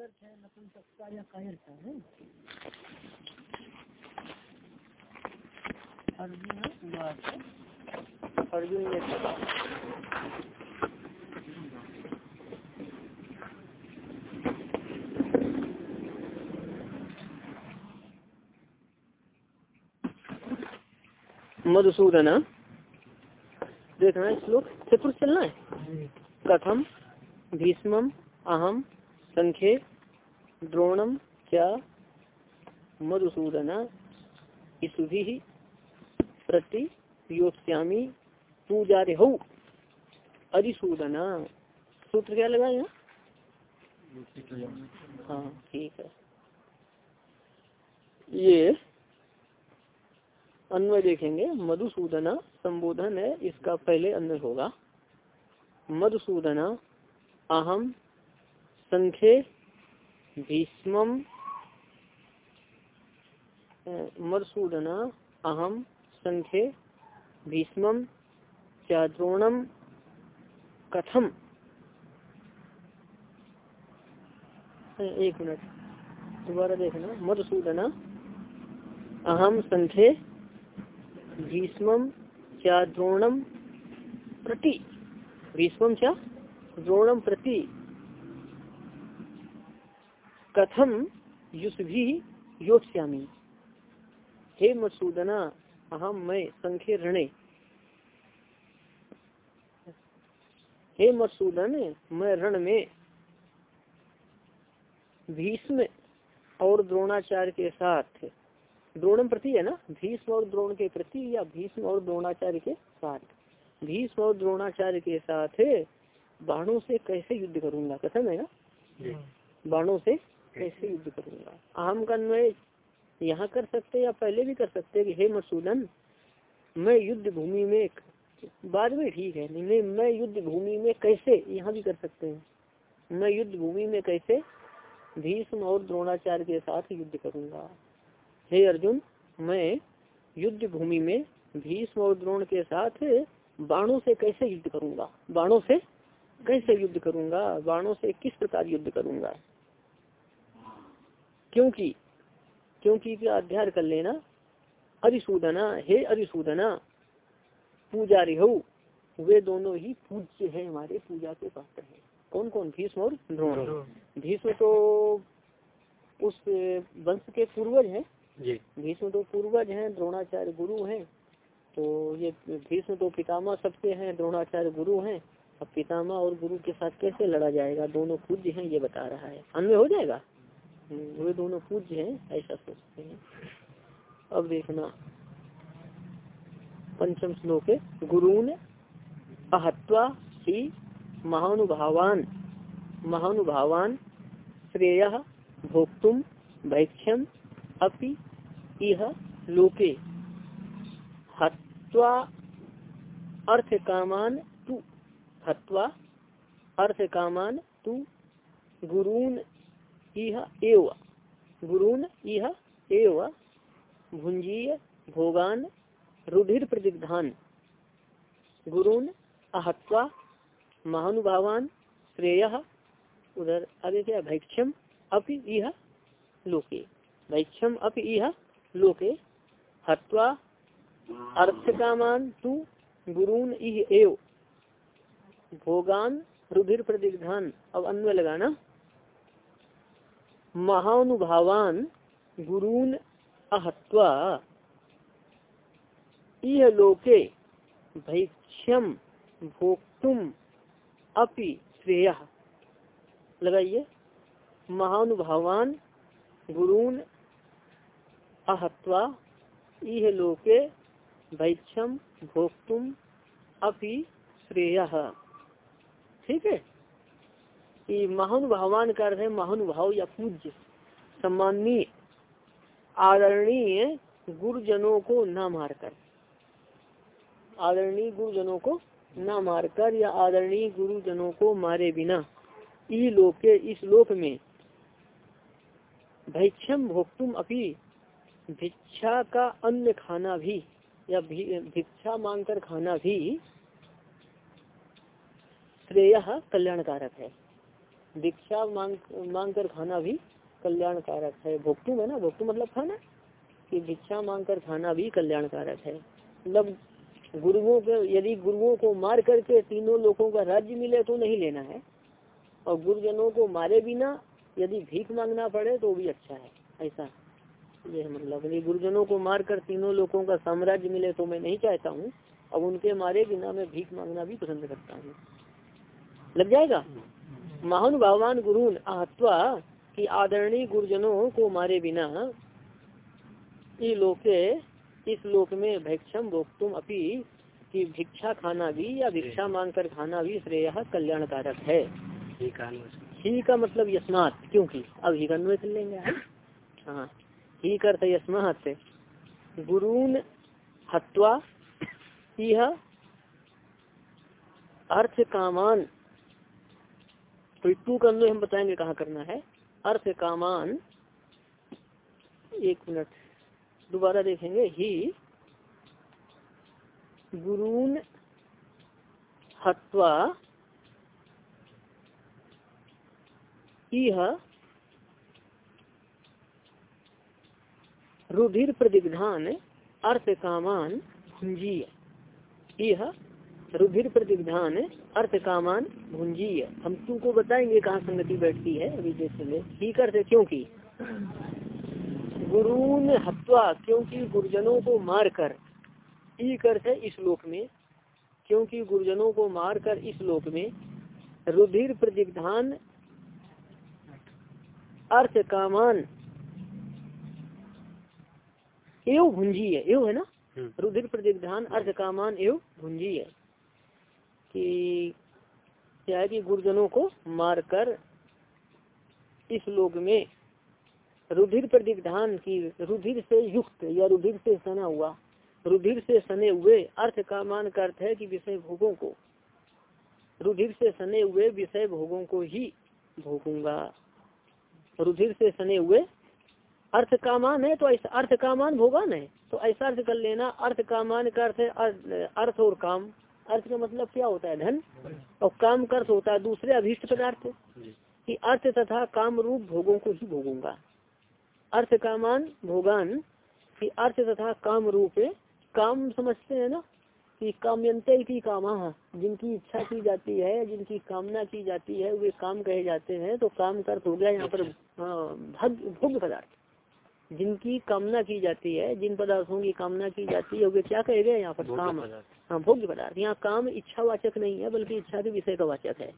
अर्थ है नपुंसकता या है। अर्जुन अर्जुन मधुसूदन देखना है श्लोक। चतुर्थ चलना है। कथम भीष्म अहम संख्ये द्रोणम क्या मधुसूदन इसुभि प्रति योत्स्यामी पूजा रे हो अधिसूदन सूत्र क्या लगा यहाँ? हाँ ठीक है। ये अन्वय देखेंगे। मधुसूदना संबोधन है, इसका पहले अन्वय होगा। मधुसूदना अहम संख्ये भीष्मम मधुसूदना अहम, संख्ये भीष्म चाद्रोणम कथम। एक मिनट, दोबारा देखना। मधुसूदना अहम, संख्ये भीष्मम क्या द्रोणम प्रति। भीष्म क्या? द्रोणम प्रति। कथम युष्भी योत्स्यामी हे मसूदना अहम मैं संख्य ऋणे। हे मसूदन मैं रण में भीष्म और द्रोणाचार्य के साथ द्रोणम प्रति है ना? भीष्म और द्रोण के प्रति या भीष्म और द्रोणाचार्य के साथ? भीष्म और द्रोणाचार्य के साथ बाणों से कैसे युद्ध करूँगा? कथन है ना? बाणों से कैसे युद्ध करूँगा अहम का अन्वय यहाँ कर सकते या पहले भी कर सकते कि, हे मसूदन मैं युद्ध भूमि में बाद में ठीक है। नहीं, मैं युद्ध भूमि में कैसे यहाँ भी कर सकते हैं? मैं युद्ध भूमि में कैसे भीष्म और द्रोणाचार्य के साथ युद्ध करूँगा? हे अर्जुन, मैं युद्ध भूमि में भीष्म और द्रोण के साथ बाणों से कैसे युद्ध करूँगा? बाणों से कैसे युद्ध करूँगा? बाणों से किस प्रकार युद्ध करूँगा? क्योंकि क्योंकि क्या अध्याय कर लेना। अरिसूदना हे अरिसूदना पूजा रिहो वे दोनों ही पूज्य हैं हमारे पूजा के पात्र हैं। कौन कौन भीष्म और द्रोण। भीष्म तो उस वंश के पूर्वज हैं। भीष्म तो पूर्वज हैं द्रोणाचार्य गुरु हैं। तो ये भीष्म तो पितामह सबसे हैं द्रोणाचार्य गुरु हैं। अब पितामह और गुरु के साथ कैसे लड़ा जाएगा? दोनों पूज्य हैं ये बता रहा है। अन्य हो जाएगा? वे दोनों पूज्य हैं, ऐसा सोचते हैं। अब देखना, पंचम श्लोक है गुरून अहत्वा ही महानुभावान महानुभावान श्रेय भोक्तुम भैक्ष्यम अपि इह लोके। हत्वा अर्थ कामान तु, हत्वा अर्थ कामान तु गुरून इह एव। गुरून इह एव। भुंजीय भोगान रुधिर प्रतिग्धान गुरून अहत्वा महानुभावान श्रेय। उधर आगे क्या? भैक्षम अपि इह लोके। भैक्षम अपि इह लोके। हत्वा अर्थ कामान तु गुरून इह एव। भोगान रुधिर प्रतिग्धान अब अन्वय लगाना। महानुभावान गुरून अहत्वा इह लोके भैक्ष्यम भोक्तुम अपि श्रेय। लगाइए। महानुभावान गुरून अहत्वा इह लोके भैक्षम भोक्तुम अपि श्रेय। ठीक है? कि महानुभावान का अर्थ है महानुभाव या पूज्य। सम्माननीय, आदरणीय गुरुजनों को न मारकर। आदरणीय गुरुजनों को न मारकर या आदरणीय गुरुजनों को मारे बिना। ई लोके, इस लोक में भैक्षम भोक्तुम अपि भिक्षा का अन्न खाना भी या भिक्षा मांगकर खाना भी श्रेय कल्याणकारक है। भिक्षा मांग मांग कर खाना भी कल्याणकारक है। भोक्तुम है ना? भोक्तु मतलब खाना? कि भिक्षा मांग कर खाना भी कल्याणकारक है। मतलब गुरुओं के, यदि गुरुओं को मार करके तीनों लोगों का राज्य मिले तो नहीं लेना है। और गुरुजनों को मारे बिना यदि भीख मांगना पड़े तो भी अच्छा है। ऐसा यह मतलब। यदि गुरुजनों को मार कर तीनों लोगों का साम्राज्य मिले तो मैं नहीं चाहता हूँ। अब उनके मारे बिना मैं भीख मांगना भी पसंद करता हूँ। लग जाएगा? महानुभावान गुरु आहत्वा कि आदरणीय गुरुजनों को मारे बिना लोके इस लोक में भिक्षम भोक्तुम अपी कि भिक्षा खाना भी या भिक्षा मांग कर खाना भी श्रेय कल्याणकारक है। ही का मतलब यस्मात क्योंकि अब ही कन्वे कर लेंगे हाँ ही करते यस्मात। गुरून हत्वा यह अर्थ कामान तो टू का हम बताएँगे कहाँ करना है। अर्थ कामान। एक मिनट। दोबारा देखेंगे। ही गुरून हत्वा रुधिर प्रतिग्धान अर्थ कामान, भुंजीय। रुधिर प्रतिग्धान अर्थ कामान भुंजीय। हम तुमको बताएँगे कहाँ संगति बैठती है अभी देख चले ठीक अर्थ क्योंकि? गुरून हत्वा क्योंकि गुरुजनों को मार कर एक अर्थ है इस लोक में। क्योंकि गुरुजनों को मार कर इस लोक में। रुधिर प्रतिग्धान अर्थ कामान एव भुंजी है एव है ना? हम्म। रुधिर प्रतिधान अर्थ कामान एव भुंजी है कि क्या है कि गुरुजनों को मारकर इस लोक में रुधिर प्रतिधान की, रुधिर से युक्त या रुधिर से सना हुआ, रुधिर से सने हुए अर्थ का मान का अर्थ है कि विषय भोगों को, रुधिर से सने हुए विषय भोगों को ही भोगूँगा। रुधिर से सने हुए अर्थ कामान है तो ऐसा अर्थ कामान भोगान है तो ऐसा अर्थ कर लेना, अर्थ कामान का अर्थ है अर्थ और काम। अर्थ का मतलब क्या होता है? धन और काम का अर्थ होता है दूसरे अभीष्ट पदार्थ। कि अर्थ तथा काम रूप भोगों को ही भोगूँगा। अर्थ कामान भोगान, कि अर्थ तथा काम रूप काम समझते हैं ना? कि काम्यंते की कामा। जिनकी इच्छा की जाती है, जिनकी कामना की जाती है, वे काम कहे जाते हैं तो काम का अर्थ हो गया यहाँ पर भोग्य पदार्थ। जिनकी कामना की जाती है जिन पदार्थों की कामना की जाती है वे क्या कहे गए यहाँ पर? काम। हाँ भोग्य पदार्थ। यहाँ काम इच्छा वाचक नहीं है बल्कि इच्छा के विषय का वाचक है।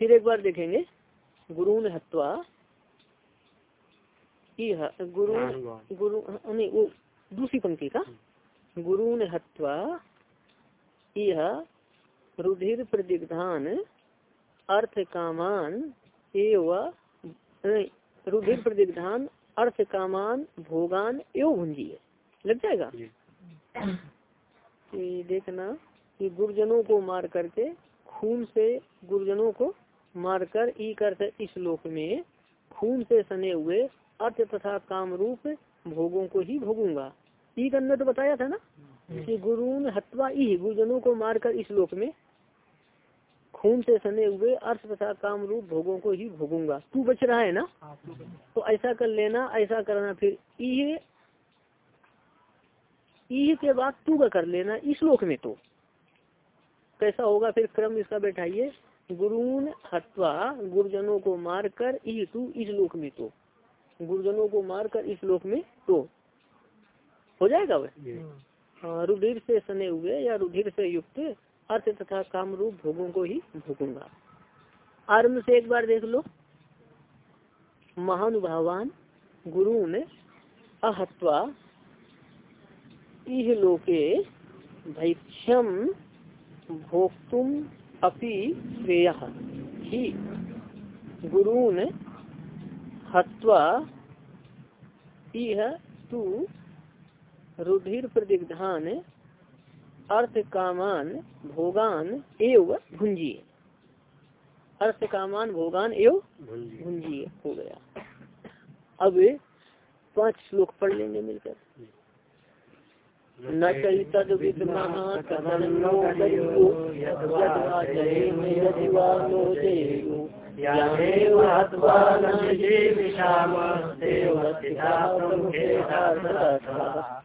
फिर एक बार देखेंगे। गुरु ने हत्वा गुरु गुरु नहीं वो दूसरी पंक्ति का। गुरु ने हत्वा यह रुधिर प्रतिग्धान अर्थ कामान एवं रुधिर प्रतिग्धान अर्थ कामान भोगान एवं भुंजी लग जाएगा? कि देखना कि गुरुजनों को मार करके खून से गुरुजनों को मारकर ई करते इस लोक में खून से सने हुए अर्थ तथा काम रूप भोगों को ही भोगूँगा। ई करने तो बताया था ना? कि गुरु हत्वा ई गुरुजनों को मारकर इस लोक में खून से सने हुए अर्थ तथा काम रूप भोगों को ही भोगूँगा। तू बच रहा है ना? तो ऐसा कर लेना ऐसा करना फिर ई के बाद तू का कर लेना इस लोक में तो। कैसा होगा फिर क्रम इसका बैठाइए। गुरुन हत्वा गुरुजनों को मारकर ई तू इस लोक में तो। गुरुजनों को मारकर इस लोक में तो। हो जाएगा वह हाँ रुधिर से सने हुए या रुधिर से युक्त अर्थ तथा काम रूप भोगों को ही भोगूँगा। आरंभ से एक बार देख लो। महानुभावान गुरु ने अहत्वा इह लोके भैक्षम भोक्तुम अपि श्रेय। ही गुरून हत्वा इह तू रुधिर प्रतिग्धान अर्थ कामान भोगान एव भुंजी अर्थ कामान भोगान एव भुंजिए हो गया। अब पाँच श्लोक पढ़ लेंगे मिलकर। न चैतद नो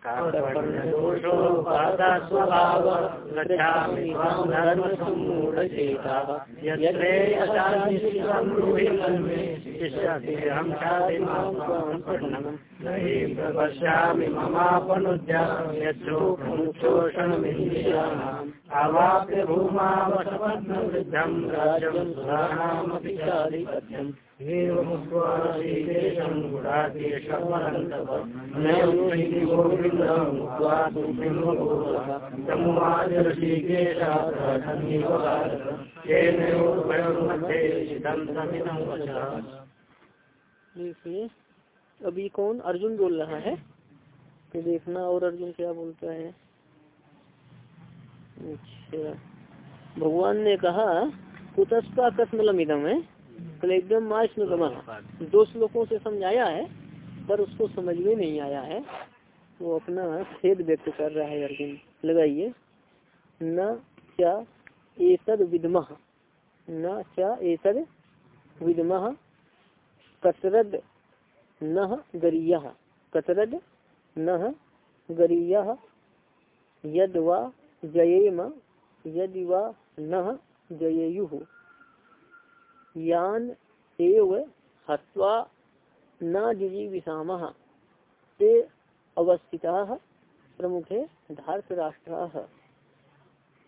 कर्तपर्णदोषो बाधा गच्छामि त्वां धर्मसम्मूढचेताः यत्रे राज्यं देखिए, अभी कौन अर्जुन बोल रहा है? तो देखना और अर्जुन क्या बोलता है। अच्छा भगवान ने कहा कुतस्का कस्मलम इदम है। कल एकदम मार्च में गमा दो श्लोकों से समझाया है, पर उसको समझ में नहीं आया है। वो अपना खेद व्यक्त कर रहा है अर्जुन। लगाइए। न क्या एतद विदम न क्या एतद विदम कसरद न गरिया कतरद न गरिया यद वा जयेम यदि वा न जयेयु। यान एव हत्वा न जिजीविषाम ते अवस्थिता, प्रमुखे धार्थ राष्ट्र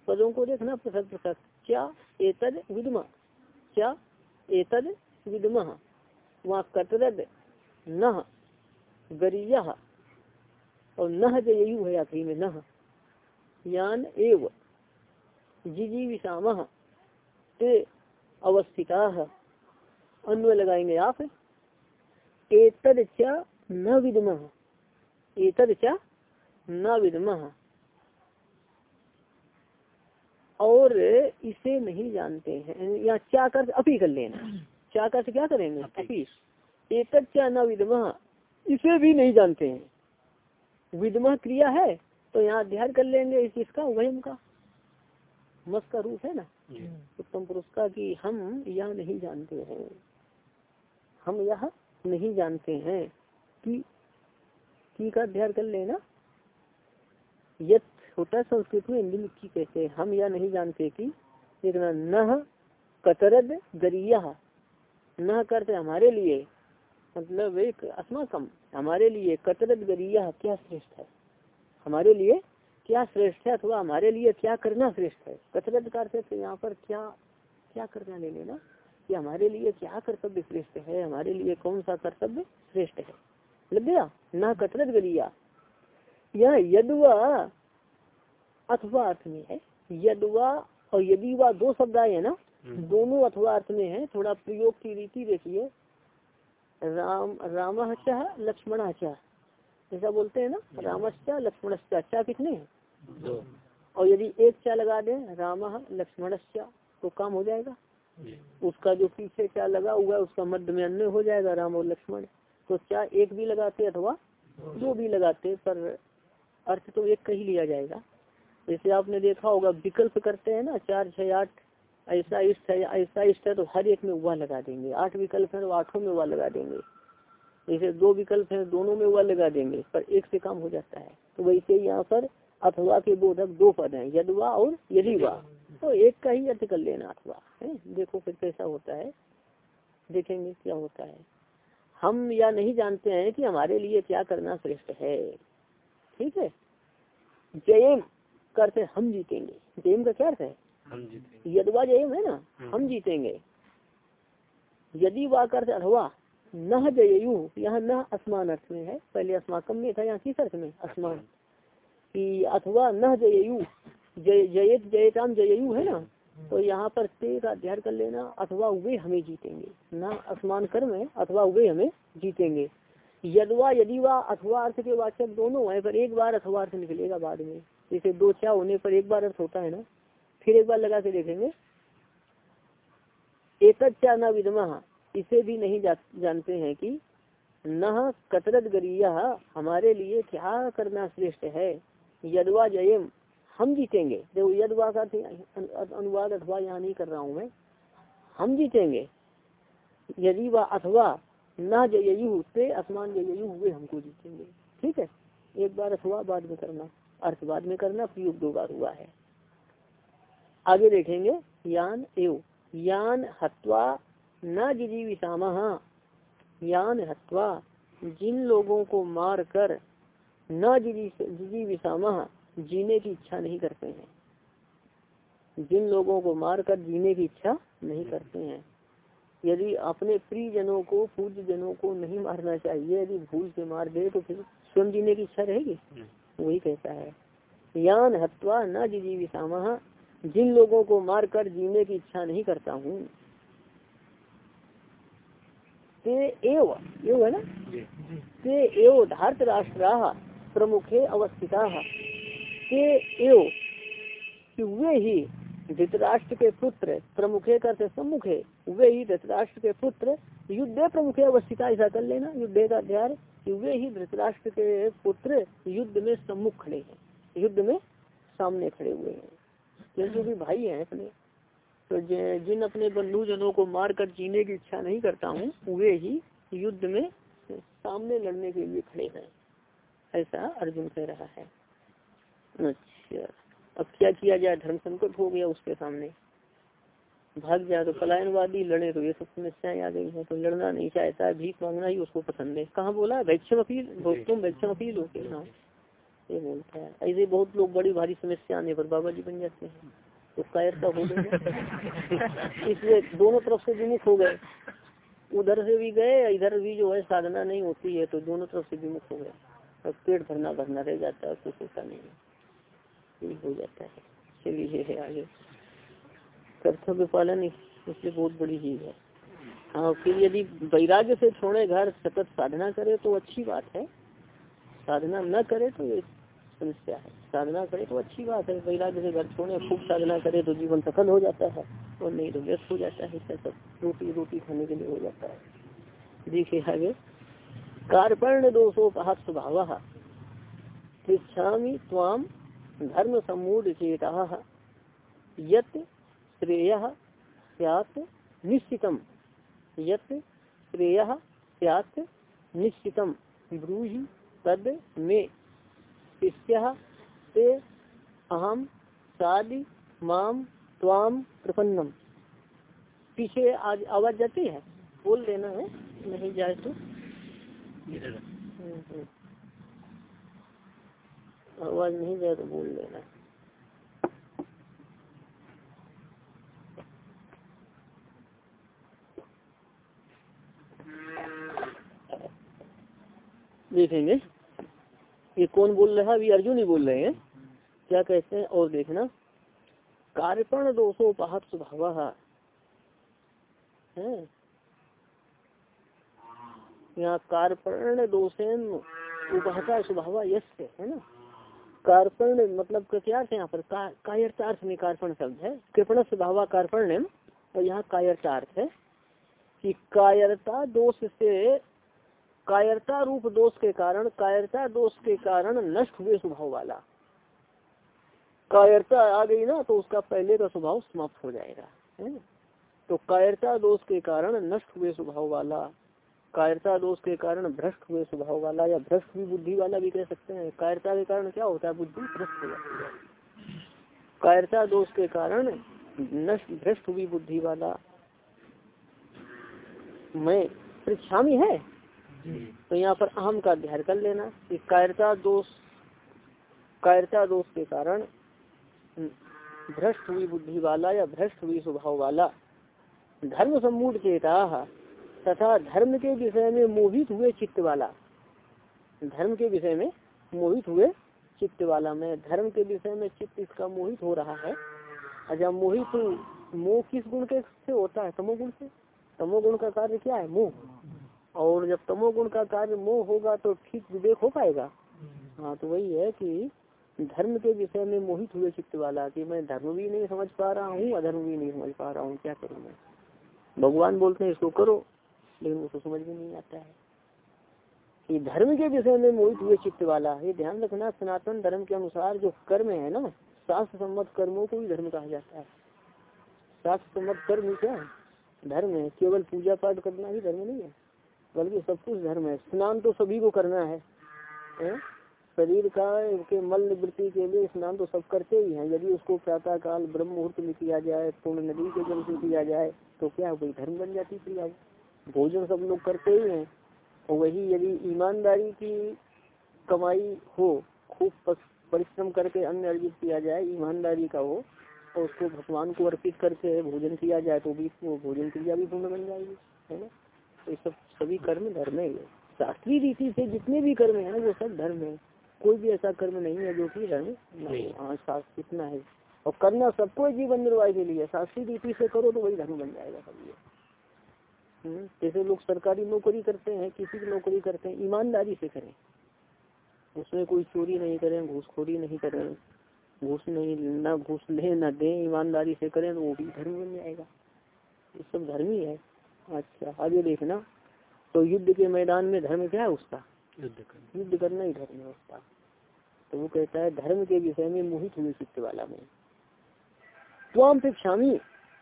पदों को देखना पृथक पृथक। क्या एतद विदमा? क्या एतद विदमा? वहाँ कतरद न? गरिया। और नह जयु है आखिरी में नह यान एव जिजीविषाम ते अवस्थिता। अन्वय लगाएँगे आप। एतद च न विदम। एतद च न विदम। और इसे नहीं जानते हैं। या क्या कर अपी कर लेना। क्या कर क्या करेंगे? अपी। एतद च न विदम। इसे भी नहीं जानते हैं। विदम क्रिया है तो यहाँ अध्ययन कर लेंगे इस इसका वयम का। मस का रूप है ना। उत्तम पुरुष का कि हम यह नहीं जानते हैं। हम यह नहीं जानते हैं कि की का अध्ययन कर लेना। यथ होता है संस्कृत में हिंदी की कहते हैं, हम यह नहीं जानते कि देखना न कतरद गरिया। न करते हमारे लिए मतलब एक अस्माकम, हमारे लिए कतरद गरिया क्या श्रेष्ठ है? हमारे लिए क्या श्रेष्ठ है? अथवा हमारे लिए क्या करना श्रेष्ठ है? कसरत करते थे यहाँ पर क्या क्या करना ले लेना? कि हमारे लिए क्या कर्तव्य श्रेष्ठ है? हमारे लिए कौन सा कर्तव्य श्रेष्ठ है? लग गया? ना कसरत गलिया। यह यदुआ अथवा अर्थ में है। यदुआ और यदि वह दो शब्द आए है ना? दोनों अथवा अर्थ में है। थोड़ा प्रयोग की रीति देखिए। राम राम लक्ष्मण चाह ऐसा बोलते हैं ना? रामस्या लक्ष्मणस्या अच्छा कितने और यदि एक चा लगा दे राम लक्ष्मणस्या तो काम हो जाएगा। उसका जो पीछे क्या लगा हुआ है उसका मध्य में अन्य हो जाएगा राम और लक्ष्मण। तो क्या एक भी लगाते अथवा दो भी लगाते पर अर्थ तो एक का ही लिया जाएगा। जैसे आपने देखा होगा विकल्प करते हैं ना चार छह आठ ऐसा इष्ट है ऐसा इष्ट है तो हर एक में हुआ लगा देंगे। आठ विकल्प है तो आठों में हुआ लगा देंगे। जैसे दो विकल्प हैं दोनों में वह लगा देंगे पर एक से काम हो जाता है। तो वैसे यहाँ पर अथवा के बोधक दो पद हैं यदवा और यदि वा तो एक का ही अर्थ कर लेना अथवा है? देखो फिर कैसा होता है। देखेंगे क्या होता है। हम या नहीं जानते हैं कि हमारे लिए क्या करना श्रेष्ठ है। ठीक है? जयम करते हम जीतेंगे। जयम का क्या अर्थ है? यदवा जयम है ना? हम हम्म। जीतेंगे। यदि वा करते अथवा न जययु यहाँ न असमान अर्थ में है। पहले अस्माकम में था यहाँ किस अर्थ में? असमान। कि अथवा न जययु जय जयत जयताम जययु है ना? तो यहाँ पर ते का अध्ययन कर लेना अथवा वे हमें जीतेंगे। न असमान कर्म है अथवा वे हमें जीतेंगे। यदवा यदि वा अथवा अर्थ के वाचक दोनों है पर एक बार अथवा अर्थ निकलेगा बाद में। जैसे दो क्या होने पर एक बार अर्थ होता है ना? फिर एक बार लगा के देखेंगे। एक न विदमा इसे भी नहीं जा, जानते हैं कि न कतरत गरिया हमारे लिए क्या करना श्रेष्ठ है? यदवा जयम, हम जीतेंगे। देखो यदवा का अनुवाद अथवा यहाँ नहीं कर रहा हूँ मैं। हम जीतेंगे। यदि व अथवा न जययु ते असमान जययु हुए, हमको जीतेंगे। ठीक है? एक बार अथवा बाद में करना। अर्थ बाद में करना प्रयोग दो बार हुआ है। आगे देखेंगे। यान एव। यान हत्वा न जिजीविषाम। यान हत्वा जिन लोगों को मार कर न जिजीविषाम जीने की इच्छा नहीं करते हैं। जिन लोगों को मार कर जीने की इच्छा नहीं करते हैं। यदि अपने प्रिय जनों को पूज्य जनों को नहीं मारना चाहिए यदि भूल से मार दे तो फिर स्वयं जीने की इच्छा रहेगी? वही कहता है। यान हत्वा न जिजीविषाम जिन लोगों को मार कर जीने की इच्छा नहीं करता हूँ। ते एव एव है ना? ते एव धार्त राष्ट्रा प्रमुखे अवस्थिता। ते एव कि वे ही धृतराष्ट्र के पुत्र प्रमुखे करते सम्मुखे। वे ही धृतराष्ट्र के पुत्र युद्ध प्रमुखे अवस्थिता, ऐसा कर लेना, युद्ध का अध्याय वे ही धृतराष्ट्र के पुत्र युद्ध में सम्मुख खड़े हैं। युद्ध में सामने खड़े हुए हैं। क्योंकि भी भाई हैं अपने तो जिन अपने बंधु जनों को मार कर जीने की इच्छा नहीं करता हूँ वे ही युद्ध में सामने लड़ने के लिए खड़े हैं। ऐसा अर्जुन कह रहा है। अच्छा। अब क्या किया जाए? धर्म संकट हो गया उसके सामने। भाग जाए तो पलायनवादी लड़े तो ये सब समस्याएँ आ गई है तो लड़ना नहीं चाहता है भीख मांगना ही उसको पसंद है। कहाँ बोला? वैक्षम अपील तुम वैक्षम अपील हो के हाँ ये बोलता है। ऐसे बहुत लोग बड़ी भारी समस्या आने पर बाबा जी बन जाते हैं। तो ऐसा हो गया। इसलिए दोनों तरफ़ से विमुख हो गए। उधर से भी गए इधर भी जो है साधना नहीं होती है तो दोनों तरफ़ से विमुख हो गए। और पेट भरना भरना रह जाता है कुछ होता नहीं है। हो जाता है। चलिए है आगे। कर्तव्य पालन इसलिए बहुत बड़ी चीज़ है। हाँ फिर यदि वैराग्य से छोड़े घर सतत साधना करे तो अच्छी बात है। साधना न करे तो ये समस्या है। साधना करे तो अच्छी बात है। वैराग्य से घर छोड़े, खूब साधना करे तो जीवन सफल हो जाता है और नहीं तो व्यस्त हो जाता है। सब रोटी रोटी खाने के लिए हो जाता है। देखिए आगे। कार्पण्य दोषोपहत स्वभाव? पृछा ताम धर्म समूढ़ चेता यत श्रेय सैत निश्चितम। यत श्रेय सैत निश्चितम। ब्रूहि तद में। शिष्य ते अहम सादि माम त्वाम प्रपन्नम। पीछे आज आवाज़ जाती है? बोल देना है, नहीं जाए तो। आवाज़ नहीं जाए तो बोल देना। देखेंगे। ये कौन बोल रहा है? अभी अर्जुन ही बोल रहे हैं। क्या कहते हैं? और देखना। कार्यपण दोषोपहत स्वभाव है? यहाँ कार्पण दोषेन उपहता स्वभाव यश है ना? कार्पण मतलब क्या अर्थ यहाँ पर? का, कायर्थार्थ में कार्पण शब्द है। कृपण स्वभाव कार्पण और यहाँ कायर्थार्थ है कि कायरता दोष से कायरता रूप दोष के कारण कायरता दोष के कारण नष्ट हुए स्वभाव वाला। कायरता आ गई ना तो उसका पहले का स्वभाव समाप्त हो जाएगा है ना? तो कायरता दोष के कारण नष्ट हुए स्वभाव वाला कायरता दोष के कारण भ्रष्ट हुए स्वभाव वाला या भ्रष्ट हुई बुद्धि वाला भी कह सकते हैं। कायरता के कारण क्या होता है? बुद्धि भ्रष्ट हो जाती है। कायरता दोष के कारण नष्ट भ्रष्ट हुई बुद्धि वाला मैं परीक्षा में है? तो यहाँ पर अहम का अध्ययन कर लेना कि कायरता दोष कायरता दोष के कारण भ्रष्ट हुई बुद्धि वाला या भ्रष्ट हुई स्वभाव वाला धर्म सम्मूढ़ चेता तथा धर्म के विषय में मोहित हुए चित्त वाला धर्म के विषय में मोहित हुए चित्त वाला में धर्म के विषय में चित्त इसका मोहित हो रहा है। अच्छा मोहित मोह किस गुण के से होता है? तमोगुण से? तमोगुण का कार्य क्या है? मोह। और जब तमोगुण का कार्य मोह होगा तो ठीक विवेक हो पाएगा। हाँ तो वही है कि धर्म के विषय में मोहित हुए चित्त वाला कि मैं धर्म भी नहीं समझ पा रहा हूँ, अधर्म भी नहीं समझ पा रहा हूँ। क्या करूँ मैं? भगवान बोलते हैं, इसको करो। लेकिन उसको समझ में नहीं आता है। ये धर्म के विषय में मोहित हुए चित्त वाला ये ध्यान रखना सनातन धर्म के अनुसार जो कर्म है ना शास्त्र सम्मत कर्मों को भी धर्म कहा जाता है। शास्त्र सम्मत कर्म क्या है? धर्म है केवल पूजा पाठ करना ही धर्म नहीं है बल्कि सब कुछ धर्म है। स्नान तो सभी को करना है, है? शरीर का के मल निवृत्ति के लिए स्नान तो सब करते ही हैं। यदि उसको प्रातः काल ब्रह्म मुहूर्त में किया जाए पूर्ण नदी के जल से किया जाए तो क्या कोई धर्म बन जाती क्रिया भोजन सब लोग करते ही हैं और वही यदि ईमानदारी की कमाई हो खूब परिश्रम करके अन्न अर्जित किया जाए ईमानदारी का हो और उसको भगवान को अर्पित करके भोजन किया जाए तो भी वो भोजन क्रिया भी पूर्ण बन जाएगी है ना? तो ये सब सभी कर्म धर्म है शास्त्रीय रीति से जितने भी कर्म है ना वो सब धर्म है। कोई भी ऐसा कर्म नहीं है जो कि धर्म नहीं हाँ। शास्त्र कितना है। और करना सबको जीवन निर्वाह के लिए। शास्त्रीय रीति से करो तो वही धर्म बन जाएगा कभी हम्म, जैसे लोग सरकारी नौकरी करते हैं किसी की नौकरी करते हैं ईमानदारी से करें। उसमें कोई चोरी नहीं करें घूसखोरी नहीं करें घूस नहीं न घूस ले न दे ईमानदारी से करें तो वो भी धर्म बन जाएगा। ये सब धर्म ही है। अच्छा आगे देखना। तो युद्ध के मैदान में धर्म क्या है उसका? युद्ध करना। युद्ध करना ही धर्म है उसका। तो वो कहता है धर्म के विषय में मोहित हुए चित्त वाला में। तो पेक्षामी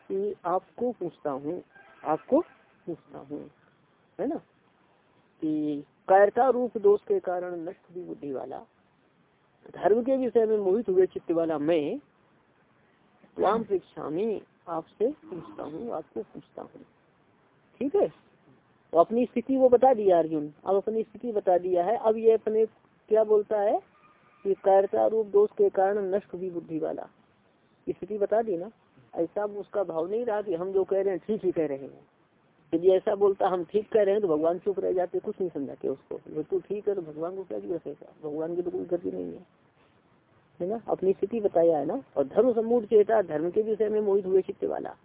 कि आपको पूछता हूँ आपको पूछता हूँ, है ना? कि कायरता रूप दोष के कारण नष्ट हुई बुद्धि वाला, धर्म के विषय में मोहित हुए चित्त वाला मैं त्वाम प्रेक्षामी आपसे पूछता हूँ, आपको पूछता हूँ। ठीक है? तो अपनी स्थिति वो बता दिया, अर्जुन। अब अपनी स्थिति बता दिया है। अब ये अपने क्या बोलता है? कि कायरता रूप दोष के कारण नष्ट हुई बुद्धि वाला। स्थिति बता दी ना? ऐसा उसका भाव नहीं रहा कि हम जो कह रहे हैं, ठीक ही कह रहे हैं। यदि ऐसा बोलता, हम ठीक कह रहे हैं तो भगवान चुप रह जाते, कुछ नहीं समझाते उसको। वो तू ठीक है तो भगवान को क्या ऐसा भगवान की तो कोई गति नहीं है। है ना? अपनी स्थिति बताया है ना? और धर्म सम्मूढ़ चेता, धर्म के विषय में मोहित हुए चित्त वाला।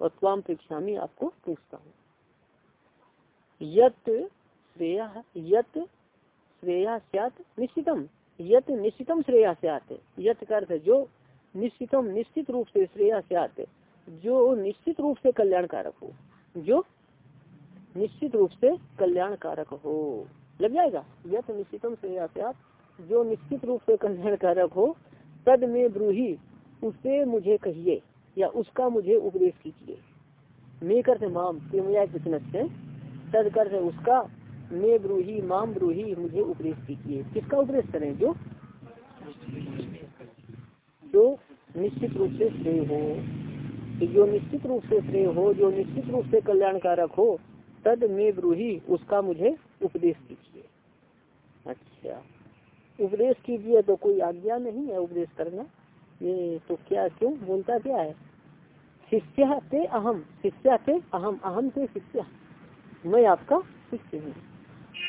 और स्वाम प्रेक्षा आपको पूछता हूँ। यत श्रेया यत श्रेया निश्चितम। यत निश्चितम श्रेया सत यत अर्थ जो निश्चितम निश्चित रूप से श्रेया सत जो निश्चित रूप से कल्याणकारक हो। जो निश्चित रूप से कल्याणकारक हो। लग जाएगा? यत निश्चितम श्रेया सत जो निश्चित रूप से कल्याणकारक हो, तद में ब्रूही, उसे मुझे कहिए या उसका मुझे उपदेश कीजिए। मैं करते माम से तद कर उसका, मैं ब्रूही, माम ब्रूही, मुझे उपदेश कीजिए। किसका उपदेश करें? जो? जो निश्चित रूप से श्रेय हो। जो निश्चित रूप से श्रेय हो, जो निश्चित रूप से कल्याणकारक हो, तद में ब्रूही उसका मुझे उपदेश कीजिए अच्छा। उपदेश कीजिए तो कोई आज्ञा नहीं है उपदेश करना। ये तो क्या, क्यों? बोलता क्या है? शिष्य ते अहम, शिष्य ते अहम अहम ते शिष्य। मैं आपका शिष्य हूँ।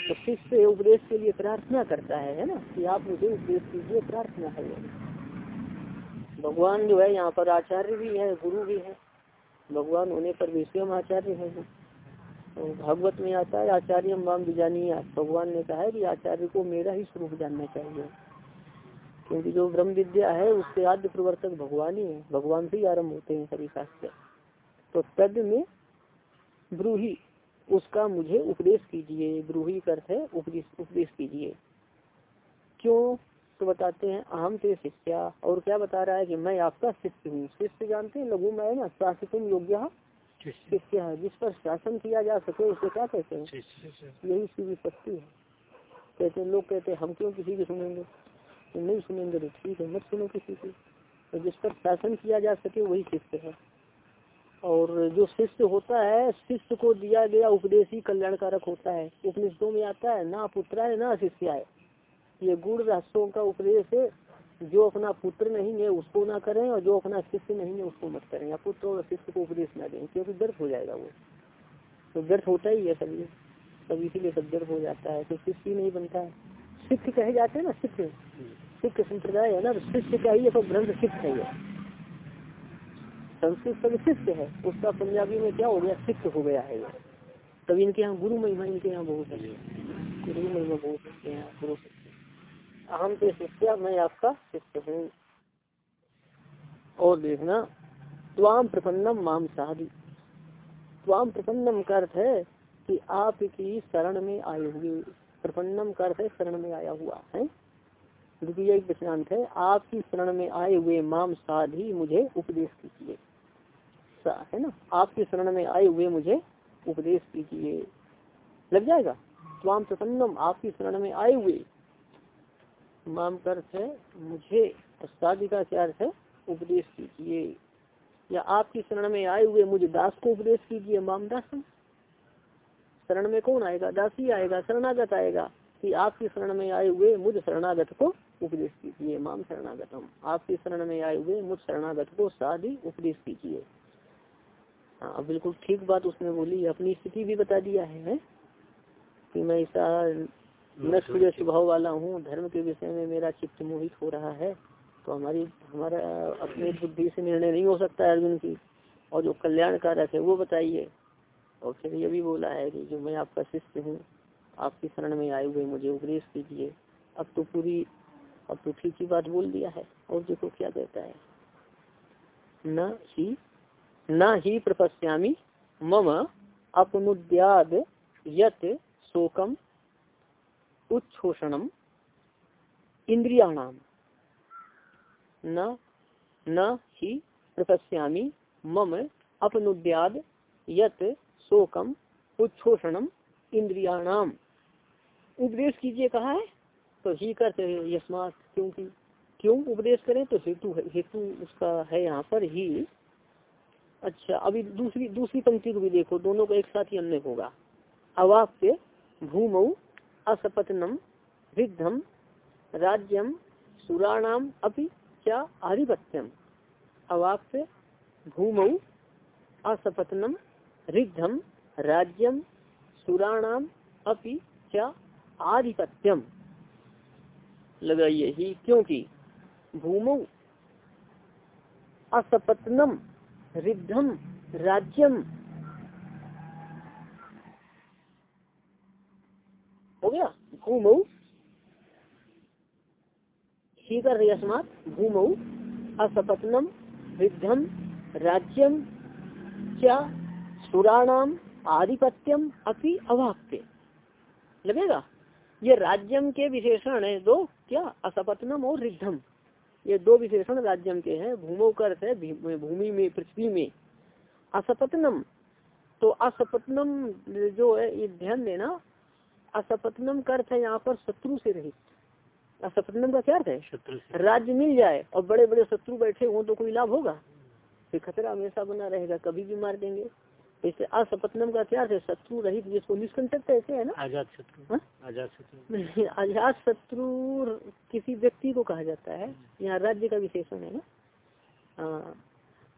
तो शिष्य उपदेश के लिए प्रार्थना करता है है ना? कि आप मुझे उपदेश कीजिए, प्रार्थना है भगवान जो है, यहाँ पर आचार्य भी है, गुरु भी है। भगवान होने पर भी स्वयं आचार्य है। तो भागवत में आता है आचार्य माम बिजानी भगवान ने कहा है कि आचार्य को मेरा ही स्वरूप जानना चाहिए। क्योंकि जो ब्रह्म विद्या है, उसके आद्य प्रवर्तक भगवान ही है। भगवान से ही आरंभ होते हैं सभी शास्त्र तो तद में ब्रूही, उसका मुझे उपदेश कीजिए। ब्रूही करते उपदेश उपदेश कीजिए। क्यों? तो बताते हैं अहम से शिष्या। और क्या बता रहा है कि मैं आपका शिष्य हूँ। शिष्य जानते हैं लघु मैं ना? शासित योग्य शिष्य। है। जिस पर शासन किया जा सके उसे क्या कहते हैं? यही उसकी विपत्ति है। कहते हैं लोग कहते हैं हम क्यों किसी की सुनेंगे? तो नहीं सुनेंगे तो ठीक है मत सुनो किसी की। तो जिस पर शासन किया जा सके वही शिष्य है। और जो शिष्य होता है शिष्य को दिया गया उपदेश ही कल्याणकारक होता है। उपनिषदों में आता है ना पुत्र है ना शिष्य है ये गुण रहस्यों का उपदेश जो अपना पुत्र नहीं है, उसको ना करें और जो अपना शिष्य नहीं है, उसको मत करें। या पुत्र और शिष्य को उपदेश ना दें, क्योंकि व्यर्थ हो जाएगा वो। तो व्यर्थ होता ही है सभी। सब इसीलिए सब व्यर्थ हो जाता है। तो शिष्य नहीं बनता है। सिख कहे जाते हैं ना सिख सिख संप्रदाय है ना तो शिष्य का ही तो ग्रंथ सिख है संस्कृत सब शिष्य है। उसका पंजाबी में क्या हो गया सिख हो गया है तब इनके यहाँ गुरु महिमा इनके यहाँ बहुत है। गुरु महिमा बहुत है यहाँ गुरु अहम से शिष्य, मैं आपका शिष्य हूँ। और देखना त्वाम प्रपन्नम माम शादी त्वाम प्रपन्नम का अर्थ है कि आपकी शरण में आए हुए, प्रपन्नम कर अर्थ है शरण में आया हुआ है। द्वितीय एक वचनांत है, आपकी शरण में आए हुए माम साधी मुझे उपदेश कीजिए। है ना? आपकी शरण में आए हुए मुझे उपदेश कीजिए। लग जाएगा? स्वाम प्रसन्नम आपकी शरण में आए हुए माम का अर्थ है। मुझे शादी का क्या अर्थ है, उपदेश कीजिए। या आपकी शरण में आए हुए मुझे दास को उपदेश कीजिए माम दासम शरण में कौन आएगा? दासी आएगा, शरणागत आएगा। कि आपकी शरण में आए हुए मुझ शरणागत को उपदेश कीजिए माम शरणागतम। आपकी शरण में आए हुए मुझ शरणागत को शादी उपदेश कीजिए। हाँ बिल्कुल ठीक बात उसने बोली। अपनी स्थिति भी बता दिया है कि मैं ऐसा नष्ट स्वभाव वाला हूँ धर्म के विषय में मेरा चित्त मोहित हो रहा है तो हमारी हमारा अपने बुद्धि से निर्णय नहीं हो सकता है अर्जुन की और जो कल्याण कारक है वो बताइए। और फिर ये भी बोला है कि जो मैं आपका शिष्य हूँ आपकी शरण में आए हुए मुझे उपदेश कीजिए अब तो पूरी अब तो ठीक ही बात बोल दिया है और देखो क्या कहता है। न ही न ही प्रपस्यामी मम अपनुद्याद यत शोकम उच्छोषणम इंद्रियाणाम न न ही प्रपस्यामी मम अपनुद्याद यत शोकम, उच्छोषणम इंद्रियाणाम उपदेश कीजिए, कहा है? तो ही करते यशमात क्योंकि, क्यों उपदेश करें? तो हेतु हेतु उसका है यहाँ पर ही। अच्छा अभी दूसरी दूसरी पंक्ति को भी देखो, दोनों का एक साथ ही अन्य होगा। अवाप्य भूमौ असपतनम, विद्धम, राज्यम, सुराणाम अपि क्या आधिपत्यम। अवाप्य भूमौ, असपतनम, रिद्धम, राज्यम, सुराणाम अपि क्या आधिपत्यम। लगाइए ही, क्योंकि भूमौ, असपत्नम, रिद्धम, राज्यम गया भूमौ ही कर रही भूमौ असपत्नम रिद्धम राज्यम, क्या सुराणाम, आधिपत्यम, अपि अवाप्य लगेगा? ये राज्यम के विशेषण है दो, क्या असपत्नम और रिद्धम। ये दो विशेषण राज्यम के हैं, भूमो का है भूमि में, पृथ्वी में। असपत्नम तो असपत्नम जो है, ये ध्यान देना असपत्नम का अर्थ है यहाँ पर शत्रु से रहित। असपतनम का क्या अर्थ है? राज्य मिल जाए और बड़े बड़े शत्रु बैठे हो तो कोई लाभ होगा? फिर खतरा हमेशा बना रहेगा कभी भी मार देंगे। जैसे असपत्नम का क्या है? शत्रु रहित जिसको निष्कंटक कहते हैं ना। आज़ाद शत्रु। हाँ? आज़ाद शत्रु। आज़ाद शत्रु किसी व्यक्ति को कहा जाता है। यहाँ राज्य का विशेषण है ना। हाँ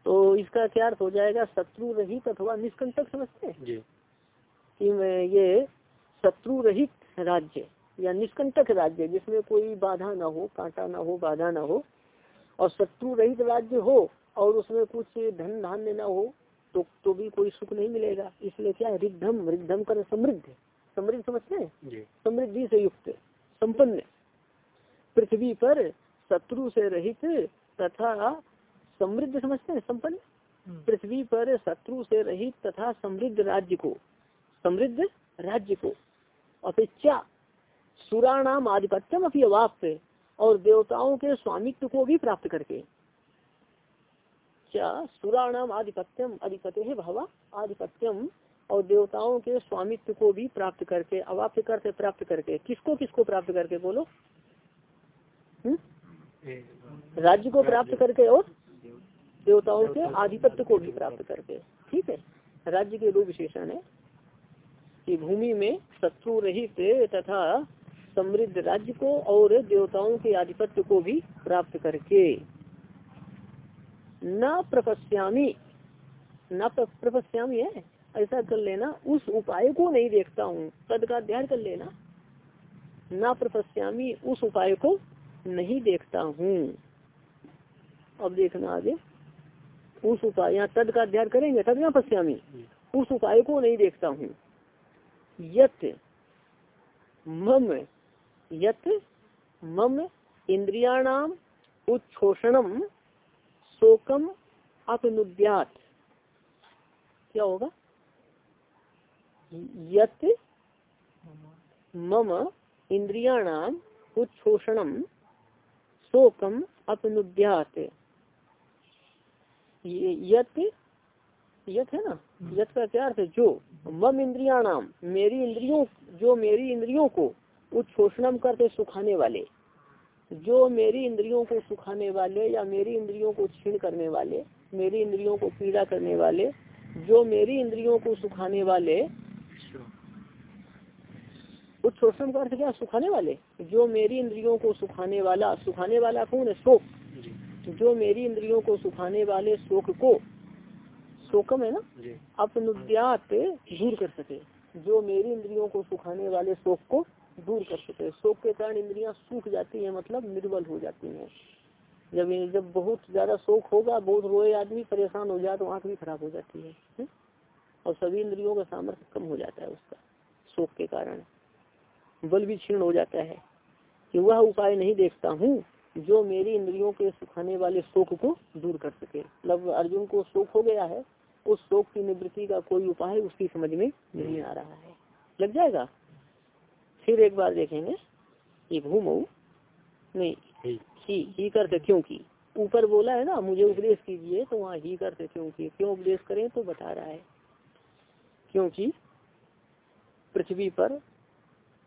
तो इसका क्या अर्थ हो जाएगा? शत्रु रहित अथवा निष्कंटक समझते हैं? कि मैं ये शत्रु रहित राज्य या निष्कंटक राज्य जिसमें कोई बाधा ना हो कांटा ना हो बाधा ना हो और शत्रु रहित राज्य हो और उसमें कुछ धन धान्य न हो तो तो भी कोई सुख नहीं मिलेगा। इसलिए क्या है? रिद्धम रिद्धम कर समृद्ध। समृद्ध समझते हैं? समृद्धि से युक्त संपन्न। पृथ्वी पर शत्रु से रहित तथा समृद्ध समझते हैं? संपन्न। हम्म। पृथ्वी पर शत्रु से रहित तथा समृद्ध राज्य को। समृद्ध राज्य को। अपेक्षा सुराणाम आधिपत्यम अपनी अवाप्त और देवताओं के स्वामित्व को भी प्राप्त करके। क्या सुराणाम आधिपत्यम अधिपत्य है भावा आधिपत्यम और देवताओं के स्वामित्व को भी प्राप्त करके अवाप्य करते प्राप्त करके। किसको किसको प्राप्त करके बोलो? हम्म? राज्य को प्राप्त करके और देवताओं के आधिपत्य को भी प्राप्त करके। ठीक है? राज्य के दो विशेषण है। कि भूमि में शत्रु रहित तथा समृद्ध राज्य को और देवताओं के आधिपत्य को भी प्राप्त करके। न प्रपस्यामी न प्रपस्यामी है ऐसा कर लेना उस उपाय को नहीं देखता हूँ पद का अध्ययन कर लेना। न प्रपस्यामी उस उपाय को नहीं देखता हूँ। अब देखना आगे उस उपाय यहाँ तद का अध्ययन करेंगे तद ना पश्यामी। उस उपाय को नहीं देखता हूँ। यत मम यत मम इंद्रियाणाम उच्छोषणम शोकम अपनुद्यात। क्या होगा? यत मम इंद्रियाणाम उच्छोषणम शोकम अपनुद्यात। यत यत है ना? यत का क्या अर्थ है? जो मम इंद्रिया नाम मेरी इंद्रियों जो मेरी इंद्रियों को उच्छोषणम करते सुखाने वाले जो मेरी इंद्रियों को सुखाने वाले या मेरी इंद्रियों को छीण करने वाले मेरी इंद्रियों को पीड़ा करने वाले जो मेरी इंद्रियों को सुखाने वाले उच्छोषण का अर्थ क्या? सुखाने वाले। जो मेरी इंद्रियों को सुखाने वाला सुखाने वाला कौन है? शोक। जो मेरी इंद्रियों को सुखाने वाले शोक को शोकम है ना? अपनुद्यात दूर कर सके। जो मेरी इंद्रियों को सुखाने वाले शोक को दूर कर सके। शोक के कारण इंद्रियाँ सूख जाती हैं मतलब निर्बल हो जाती हैं। जब जब बहुत ज़्यादा शोक होगा बहुत रोए आदमी परेशान हो जाए तो आँख भी खराब हो जाती है, है? और सभी इंद्रियों का सामर्थ्य कम हो जाता है उसका शोक के कारण। बल भी क्षीण हो जाता है। कि वह उपाय नहीं देखता हूँ जो मेरी इंद्रियों के सुखाने वाले शोक को दूर कर सके। मतलब अर्जुन को शोक हो गया है उस शोक की निवृत्ति का कोई उपाय उसकी समझ में नहीं आ रहा है। लग जाएगा? फिर एक बार देखेंगे। ये भूम नहीं ही। ही करते क्योंकि ऊपर बोला है ना मुझे उपदेश कीजिए तो वहाँ ही करते क्योंकि क्यों उपदेश करें तो बता रहा है। क्योंकि पृथ्वी पर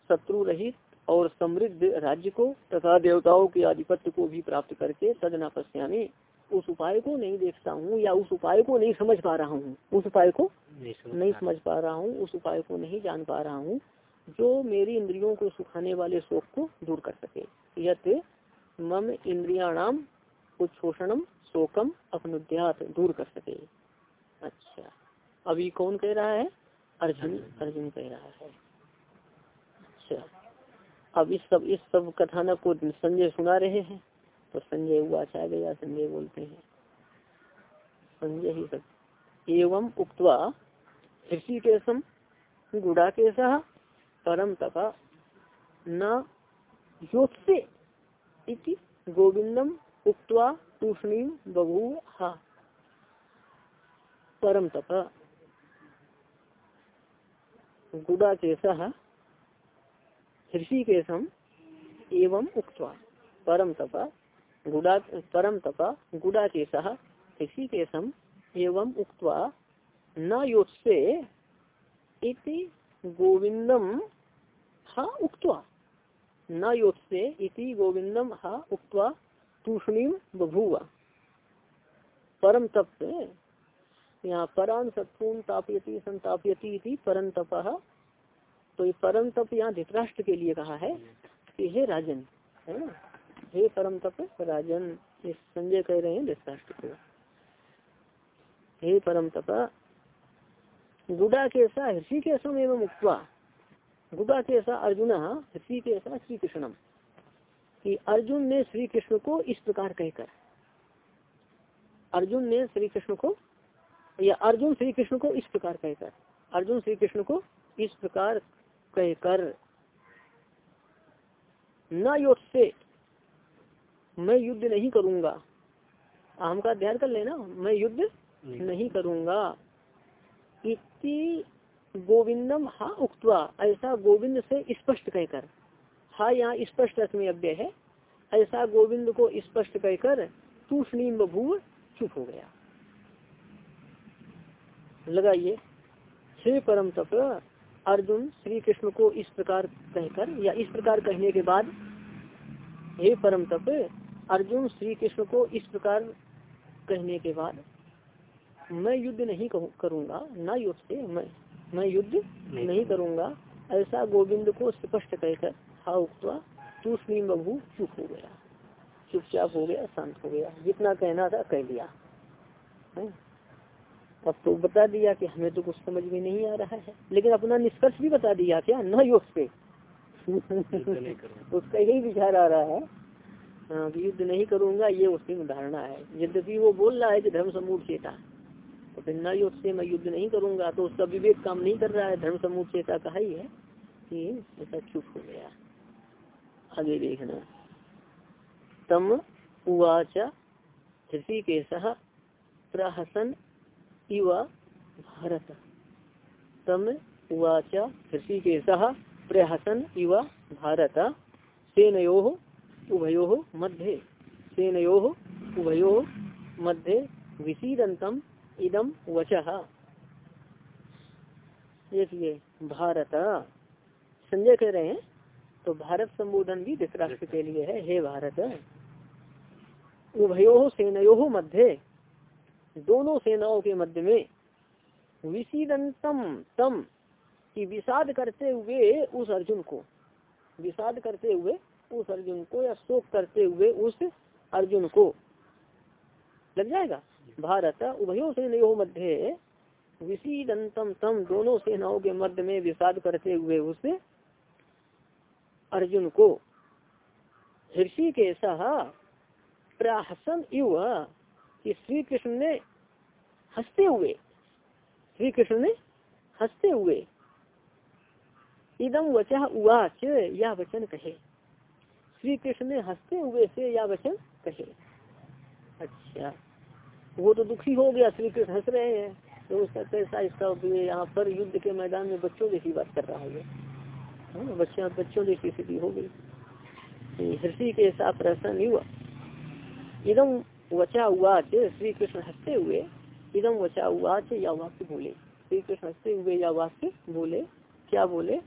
शत्रु रहित और समृद्ध राज्य को तथा देवताओं के आधिपत्य को भी प्राप्त करके सदना पश्यामी उस उपाय को नहीं देखता हूँ या उस उपाय को नहीं समझ पा रहा हूँ उस उपाय को नहीं समझ पा रहा। हूँ उस उपाय को नहीं जान पा रहा हूँ जो मेरी इंद्रियों को सुखाने वाले शोक को दूर कर सके। यत मम इंद्रियाणाम उच्छोषणम शोकम अपनुद्यात दूर कर सके। अच्छा। अभी कौन कह रहा है? अर्जुन। अर्जुन कह रहा है। अच्छा। अब इस सब इस सब कथानक को संजय सुना रहे हैं। तो संजय हुआ चाह गया संजय बोलते हैं। संजय ही सब। एवं उक्तवा ऋषिकेशम गुड़ाकेश परम तपा न योत्से इति गोविंदम उक्तवा तूषणीम बभू हा परम तप गुड़ाकेश ऋषिकेशम एवं उक्तवा। परम तप गुड़ा परम तप गुड़ाकेश ऋषिकेशम एवं उक्तवा न योत्से इति गोविंदम हा उक्तवा। न योत्से इति गोविंदम हा उक्तवा तूषणीम बभूवा। परम तप से यहाँ परान सत्पून तापयती संतापयती इति परम तप। तो ये परम तप यहाँ धृतराष्ट्र के लिए कहा है कि हे राजन, है ना? हे परम तप राजन संजय कह रहे हैं हे परम तप, गुड़ा कैसा ऋषिकेशम एवं मुक्वा गुड़ा कैसा अर्जुन ऋषिकेशा श्री कृष्णम कि अर्जुन ने श्री कृष्ण को इस प्रकार कहकर, अर्जुन ने श्री कृष्ण को, या अर्जुन श्री कृष्ण को इस प्रकार कहकर, अर्जुन श्री कृष्ण को इस प्रकार कहकर, न युद्ध से मैं युद्ध नहीं करूँगा। आम का ध्यान कर लेना। मैं युद्ध नहीं, नहीं करूँगा। इति गोविंदम हा उक्तवा। ऐसा गोविंद से स्पष्ट कहकर। हा यहाँ स्पष्ट अर्थ में अव्यय है। ऐसा गोविंद को स्पष्ट कहकर तूषणी बभू चुप हो गया। लगाइए। श्री परम तप अर्जुन श्री कृष्ण को इस प्रकार कहकर या इस प्रकार कहने के बाद हे परम तप अर्जुन श्री कृष्ण को इस प्रकार कहने के बाद मैं युद्ध नहीं करूँगा ना युद्ध से मैं मैं युद्ध नहीं, नहीं करूँगा। ऐसा गोविंद को स्पष्ट कहकर हा उक्तवा तू श्री बबू चुप हो गया चुपचाप हो गया शांत हो गया जितना कहना था कह लिया अब तो बता दिया कि हमें तो कुछ समझ में नहीं आ रहा है लेकिन अपना निष्कर्ष भी बता दिया क्या? न योग पे। उसका यही विचार आ रहा है हाँ युद्ध नहीं करूँगा, ये उसकी धारणा है। यद्यपि वो बोल रहा है कि धर्म समूह चेता तो फिर योग से मैं युद्ध नहीं करूँगा तो उसका विवेक काम नहीं कर रहा है। धर्म समूह चेता कहा ही है कि ऐसा चुप हो गया। आगे देखना। तम उवाच, ऋषिकेश प्रहसन इव भारत। तम उवाच, ऋषिकेश प्रहसन इव भारत। सेनयो उभयो मध्य, सेनयो उभयो मध्य विशीदंतम इदम वच देखिए, भारत। संजय कह रहे हैं तो भारत संबोधन भी धृतराष्ट्र के लिए है। हे भारत, उभयो सेनयो मध्य, दोनों सेनाओं के मध्य में विशीदंतम तम की विषाद करते हुए उस अर्जुन को, विषाद करते हुए उस अर्जुन को या शोक करते हुए उस अर्जुन को। लग जाएगा? भारत उभयो सेनयो मध्य विशीदंतम तम दोनों सेनाओं के मध्य में विषाद करते हुए उस अर्जुन को। ऋषि के सह प्रहसन इव कि श्री कृष्ण ने हँसते हुए श्री कृष्ण ने हँसते हुए इदम वचह उवाच यह वचन कहे। श्री कृष्ण ने हँसते हुए से या वचन कहे। अच्छा वो तो दुखी हो गया श्री कृष्ण हंस रहे हैं। तो उसका कैसा इसका यहाँ पर युद्ध के मैदान में बच्चों जैसी बात कर रहा है हाँ, बच्चा बच्चों जैसी स्थिति हो गई। हृषि के साथ प्रसन्न हुआ। इदम वचा उवाच श्री कृष्ण हँसते हुए इदम वचा उवाच या वाक्य बोले। श्री कृष्ण हँसते हुए या वाक्य बोले क्या बोले?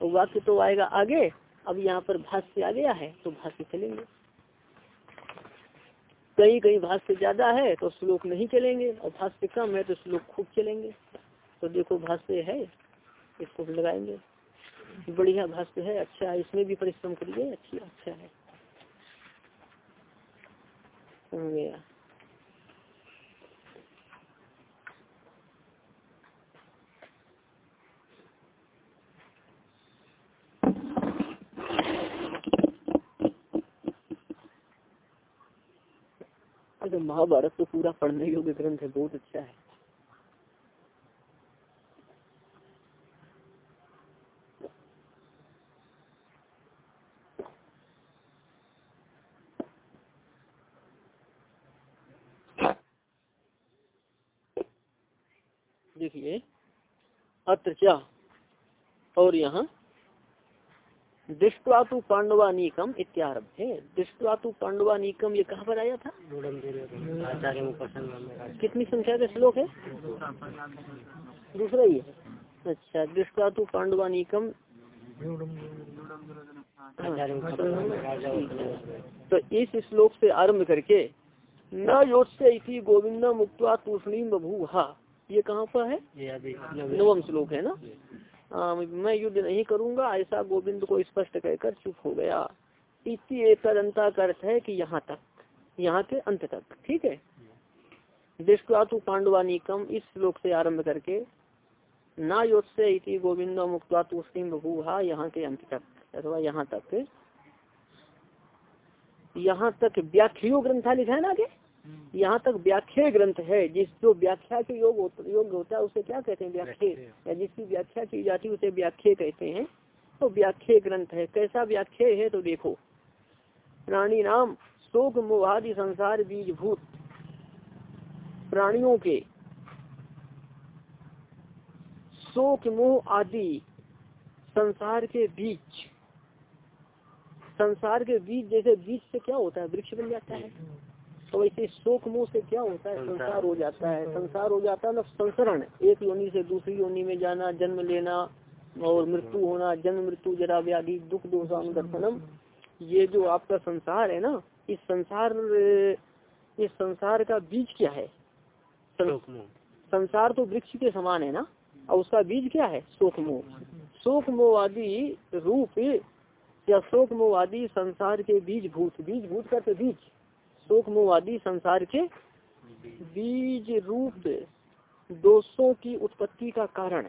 वाक्य तो आएगा आगे। अब यहाँ पर भाष्य आ गया है तो भाष्य चलेंगे। कहीं कहीं भाष्य ज़्यादा है तो श्लोक नहीं चलेंगे, और भाष्य कम है तो श्लोक खूब चलेंगे। तो देखो भाष्य है, इसको लगाएँगे। बढ़िया भाष्य है अच्छा है, इसमें भी परिश्रम करिए, अच्छी अच्छा है। गया। अरे महाभारत तो पूरा पढ़ने योग्य ग्रंथ है, बहुत अच्छा है। देखिए, अत्र क्या? और यहाँ दृष्टवा तो पांडवानीकम इत्यारभ है दृष्टवा तो पांडवानीकम ये कहाँ पर आया था? कितनी संख्या का श्लोक है? दूसरा ही है। अच्छा दृष्टवा तो पांडवानीकम तो इस श्लोक से आरंभ करके, न योत्स्य इति गोविंदा मुक्तवा तूषणी बभू ये कहाँ पर है? नवम श्लोक है ना? मैं युद्ध नहीं करूँगा, ऐसा गोविंद को स्पष्ट कहकर चुप हो गया। इसी एक अंता का अर्थ है कि यहाँ तक, यहाँ के अंत तक, ठीक है? दृष्टवा तो पांडवानिकम इस श्लोक से आरंभ करके, ना योत्स्य इति गोविंद मुक्तवा तुष्टिम बभूहा यहाँ के अंत तक, अथवा यहाँ तक। यहाँ तक व्याख्यो ग्रंथा लिखा है ना आगे? यहाँ तक व्याख्या ग्रंथ है जिस जो व्याख्या के योग योग होता है उसे क्या कहते हैं व्याख्या? या जिसकी व्याख्या की जाती है उसे व्याख्या कहते हैं। तो व्याख्या ग्रंथ है। कैसा व्याख्या है तो देखो। प्राणी नाम शोक मोहादि संसार बीज भूत प्राणियों के शोक मोह आदि संसार के बीच। संसार के बीच जैसे बीज से क्या होता है? वृक्ष बन जाता है। तो वैसे शोक मुँह से क्या होता है? संसार। हो जाता है। संसार हो जाता है ना संसरण एक योनि से दूसरी योनि में जाना जन्म लेना और मृत्यु होना जन्म मृत्यु जरा व्याधि दुख दोषानुदर्शनम ये जो आपका संसार है ना इस संसार इस संसार का बीज क्या है? संसार तो वृक्ष के समान है ना? और उसका बीज क्या है? शोक मोह। शोक मोह आदि रूप या शोक मोह आदि संसार के बीज भूत बीज भूत का तो बीज। शोक मोवादी संसार के बीज रूप दोषों की उत्पत्ति का कारण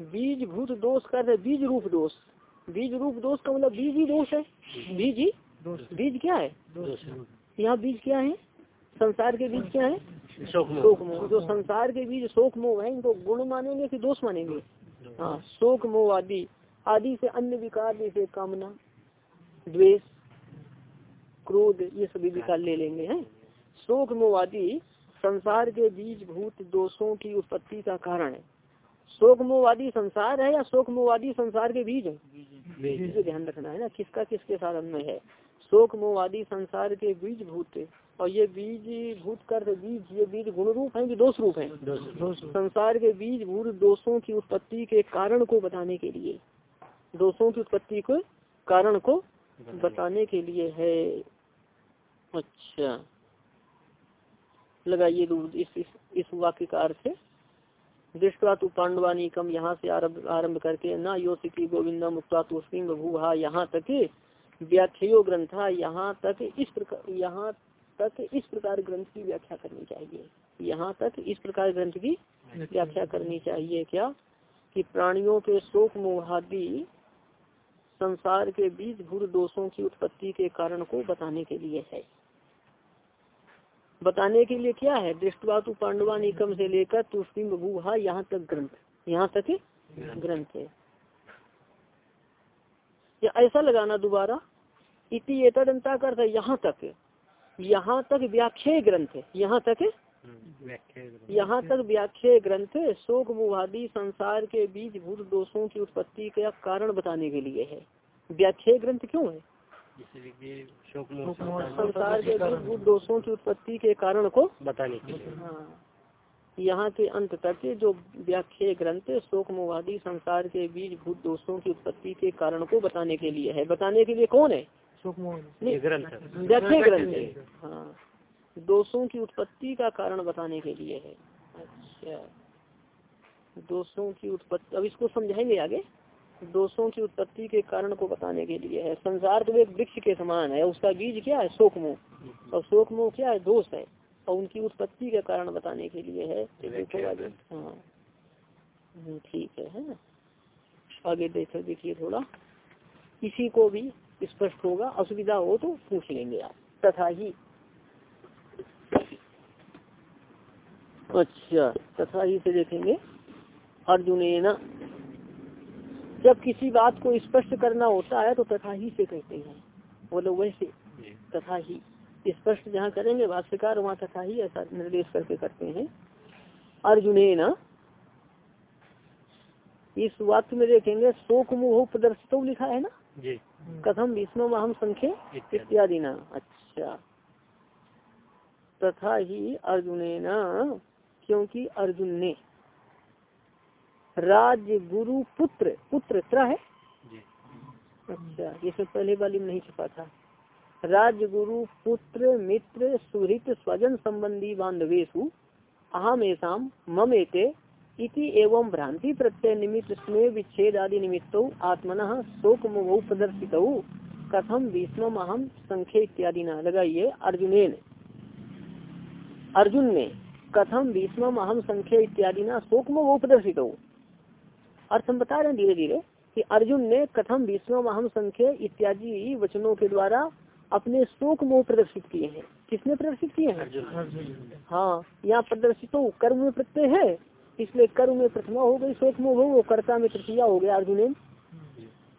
बीज भूत दोष कर बीज रूप दोष। बीज रूप दोष का मतलब बीज ही दोष है। बीज ही? बीज क्या है? यहाँ बीज क्या है? संसार के बीज क्या है? शोक मोह जो संसार के बीज शोक मोह है इनको गुण मानेंगे कि दोष मानेंगे? हाँ शोक मोह आदि। आदि से अन्य विकार जैसे कामना द्वेष क्रोध ये सभी विकार ले लेंगे हैं? शोक मोवादी संसार के बीज भूत दोषों की उत्पत्ति का कारण है। शोक मोवादी संसार है या शोक मोवादी संसार के बीज? है बीज ध्यान रखना है ना किसका किसके साथ अन्वय है? शोक मोहवादी संसार के बीज भूत और ये बीज भूत कर बीज ये बीज गुण रूप है कि दोष रूप है संसार के बीज भूत दोषों की उत्पत्ति के कारण को बताने के लिए। दोषों की उत्पत्ति को कारण को बताने के लिए है। अच्छा। लगाइए इस, इस, इस वाक्य का अर्थ है दृष्टा तु पांडवानी कम यहाँ से आरंभ आरंभ करके न योसिकी गोविंदा मुक्ता तुष्टिंग भूहा यहाँ तक व्याख्यो ग्रंथा यहाँ तक इस प्रकार यहाँ तक इस प्रकार ग्रंथ की व्याख्या करनी चाहिए। यहाँ तक इस प्रकार ग्रंथ की व्याख्या करनी चाहिए क्या? कि प्राणियों के शोक मोहादि संसार के बीज भूर दोषों की उत्पत्ति के कारण को बताने के लिए है। बताने के लिए क्या है? दृष्टवा तु पांडवा निकम से लेकर तुष्टि बबूहा यहाँ तक ग्रंथ यहाँ तक ग्रंथ है। या ऐसा लगाना दोबारा इति एतदंता कर यहाँ तक यहाँ तक व्याख्या ग्रंथ है। यहाँ तक यहाँ तक व्याख्या ग्रंथ शोक मुहादी संसार के बीच भूत दोषों की उत्पत्ति का कारण बताने के लिए है। व्याख्या ग्रंथ क्यों है? संसार के बीज भूत दोषों की उत्पत्ति के कारण को बताने के लिए। हाँ। यहाँ के अंत तक जो व्याख्या ग्रंथ शोक मोवादी संसार के बीज भूत दोषों की उत्पत्ति के कारण को बताने के लिए है। बताने के लिए कौन है। व्याख्या ग्रंथ है। हाँ। दोषों की उत्पत्ति का कारण बताने के लिए है। अच्छा। दोषों की उत्पत्ति अब इसको समझाएँगे आगे? दोषों की उत्पत्ति के कारण को बताने के लिए है। संसार तो एक वृक्ष के समान है उसका बीज क्या है? शोक मोह और शोक मोह क्या है? दोष है। और उनकी उत्पत्ति के कारण बताने के लिए है। हाँ। हम्म, ठीक है है ना? आगे देखो देखिए थोड़ा। इसी को भी स्पष्ट होगा। असुविधा हो तो पूछ लेंगे आप। तथा ही। अच्छा तथा ही से देखेंगे। अर्जुन जब किसी बात को स्पष्ट करना होता है तो तथा ही से कहते हैं। बोलो वैसे तथा ही स्पष्ट जहाँ करेंगे भाष्यकार वहाँ तथा ही ऐसा निर्देश करके करते हैं। अर्जुने न इस वाक्य में देखेंगे शोक मुह प्रदर्शित लिखा है ना? कथम विष्णु हम संख्य इत्यादि ना। अच्छा। तथा ही अर्जुने न क्योंकि अर्जुन ने राज गुरु पुत्र पुत्र त्र है? अच्छा ये सब पहले वाली में नहीं छपा था। राज गुरु पुत्र मित्र सुहृत स्वजन संबंधी बांधवेशु अहम ऐसा मम एते इति एवं भ्रांति प्रत्यय निमित्त स्नेह विच्छेद आदि निमित्तों आत्मन शोक मोह प्रदर्शित। कथम भीष्म अहम संख्य इत्यादि न लगाइए अर्जुन अर्जुन ने कथम भीष्म अहम संख्य इत्यादि न शोक मोह प्रदर्शित। अर्थ हम बता रहे हैं धीरे धीरे कि अर्जुन ने कथम भीष्म अहम संख्य इत्यादि वचनों के द्वारा अपने शोक मोह प्रदर्शित किए हैं। किसने प्रदर्शित किए हैं? हाँ यहाँ प्रदर्शित कर्म में प्रत्यय है। इसलिए कर्म में प्रथमा हो गई शोक मोह वो कर्ता में तृतीया हो गया अर्जुन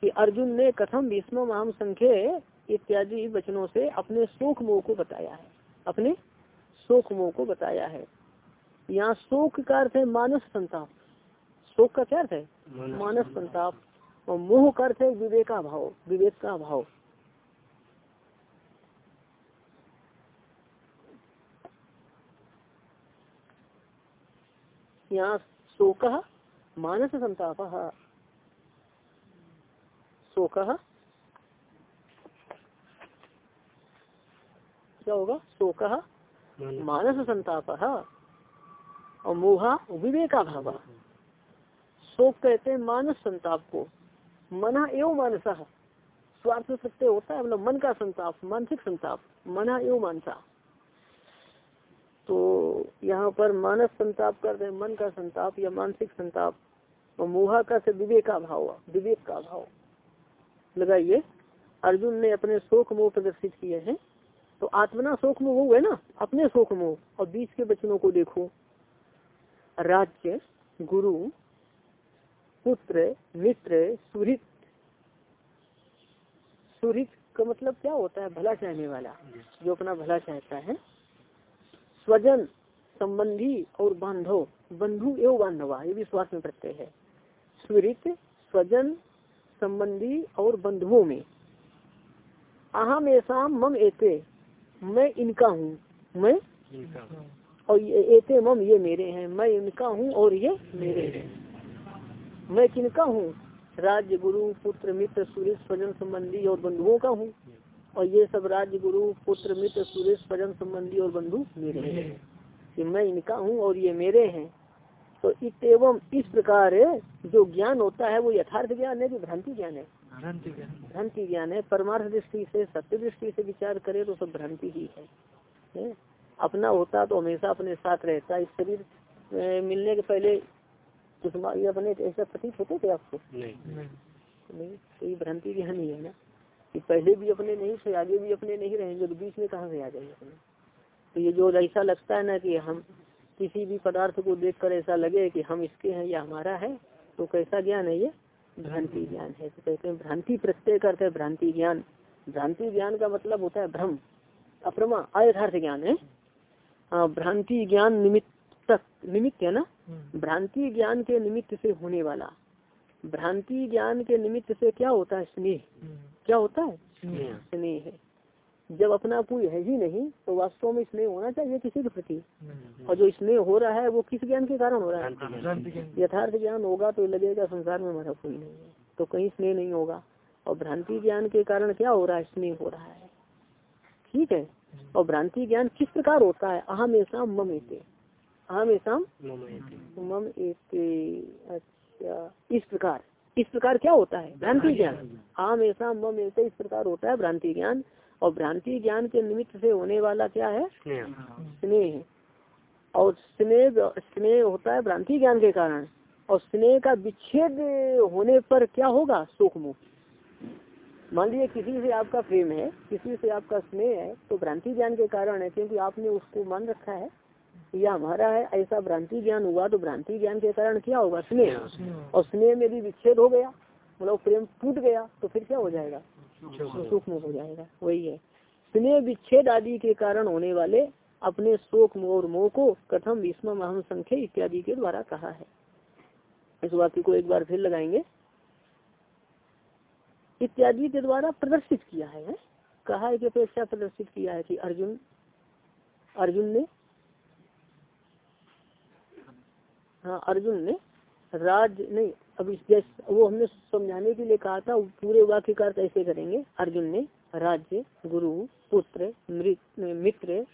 कि अर्जुन ने कथम भीष्म अहम संख्य इत्यादि वचनों से अपने शोक मोह को बताया है। अपने शोक मोह को बताया है। यहाँ शोक का अर्थ है मानस संताप। शोक का क्या अर्थ है? मानस संताप और मोह का अर्थ है विवेका भाव विवेक का भाव यहाँ शोक मानस संताप। शोक क्या होगा? शोक मानस। संताप और मोहा विवेका भाव शोक कहते हैं, मानस संताप को। मना एवं मानसा। स्वार्थ सत्य होता है मतलब मन का संताप, मानसिक संताप। मना एवं मानसा। तो यहाँ पर मानस संताप कर रहे मन का संताप या मानसिक संताप। और मोहा का से विवेक का भाव विवेक का भाव। लगाइए। अर्जुन ने अपने शोक मोह प्रदर्शित किए हैं। तो आत्मना शोक मोह है ना? अपने शोक मोह। और बीच के बचनों को देखो। राज्य, गुरु पुत्र मित्र सुहित सुहित का मतलब क्या होता है? भला चाहने वाला जो अपना भला चाहता है। स्वजन संबंधी और बांधव बंधु एवं बांधवा ये विश्वास में प्रत्यय है। स्मृत स्वजन संबंधी और बंधुओं में। अहम ऐसा मम एते मैं इनका हूँ मैं? और ये एते मम ये मेरे हैं मैं इनका हूँ और ये मेरे हैं। मैं किनका हूँ? राज्य गुरु पुत्र मित्र सुरेश स्वजन संबंधी और बंधुओं का हूँ। और ये सब राज्य गुरु पुत्र मित्र सुरेश स्वजन संबंधी और बंधु मेरे हैं। कि मैं इनका हूँ और ये मेरे हैं। तो एवं इस प्रकार जो ज्ञान होता है वो यथार्थ ज्ञान है कि भ्रांति ज्ञान है। भ्रांति ज्ञान। है परमार्थ दृष्टि से सत्य दृष्टि से विचार करे तो सब भ्रांति ही है, है? अपना होता तो हमेशा अपने साथ रहता। इस शरीर मिलने के पहले कुछ ये अपने ऐसा प्रतीत होते थे आपको? नहीं। नहीं। तो ये भ्रांति ज्ञान ही है ना? कि पहले भी अपने नहीं थे आगे भी अपने नहीं रहेंगे तो बीच में कहाँ से आ जाएँगे अपने? तो ये जो ऐसा लगता है ना कि हम किसी भी पदार्थ को देखकर ऐसा लगे कि हम इसके हैं या हमारा है तो कैसा ज्ञान है ये? भ्रांति ज्ञान है। तो कहते हैं भ्रांति प्रत्यय करते हैं भ्रांति ज्ञान। भ्रांति ज्ञान का मतलब होता है भ्रम। अप्रमा अयथार्थ ज्ञान है। हाँ भ्रांति ज्ञान निमित्त निमित्त है ना? हम्म। भ्रांति ज्ञान के निमित्त से होने वाला। भ्रांति ज्ञान के निमित्त से क्या होता है? स्नेह। हम्म। क्या होता है? स्नेह। है। जब अपना कोई है ही नहीं तो वास्तव में स्नेह होना चाहिए किसी के प्रति। और जो स्नेह हो रहा है वो किस ज्ञान के कारण हो रहा है? यथार्थ ज्ञान होगा तो लगेगा संसार में हमारा कोई नहीं है। तो कहीं स्नेह नहीं होगा। और भ्रांति ज्ञान के कारण क्या हो रहा है? स्नेह हो रहा है। ठीक है? और भ्रांति ज्ञान किस प्रकार होता है? अहम ऐसा मम एते अहम ऐसा मम अच्छा इस प्रकार। इस प्रकार क्या होता है? भ्रांति ज्ञान। आम ऐसा मम ऐसे इस प्रकार होता है भ्रांति ज्ञान। और भ्रांति ज्ञान के निमित्त से होने वाला क्या है? स्नेह। और स्नेह स्नेह होता है भ्रांति ज्ञान के कारण। और स्नेह का विच्छेद होने पर क्या होगा? सुख मुख मान लीजिए किसी से आपका प्रेम है किसी से आपका स्नेह है तो भ्रांति ज्ञान के कारण है क्योंकि आपने उसको मान रखा है। या हमारा है ऐसा भ्रांति ज्ञान हुआ तो भ्रांति ज्ञान के कारण क्या होगा? स्नेह। और स्नेह में भी विच्छेद हो गया मतलब प्रेम टूट गया तो फिर क्या हो जाएगा? सूक्ष्म हो जाएगा। वही है। स्नेह विच्छेद आदि के कारण होने वाले अपने शोक मोह मोह को कथम विस्म महम संख्या इत्यादि के द्वारा कहा है। इस वाक्य को एक बार फिर लगाएँगे। इत्यादि के द्वारा प्रदर्शित किया है? कहा है कि अपेक्षा प्रदर्शित किया है कि अर्जुन अर्जुन ने हाँ अर्जुन ने राज, नहीं अब जैसे, वो हमने समझाने के लिए कहा था पूरे वाक्य का ऐसे करेंगे? अर्जुन ने राज्य, गुरु, पुत्र मित्र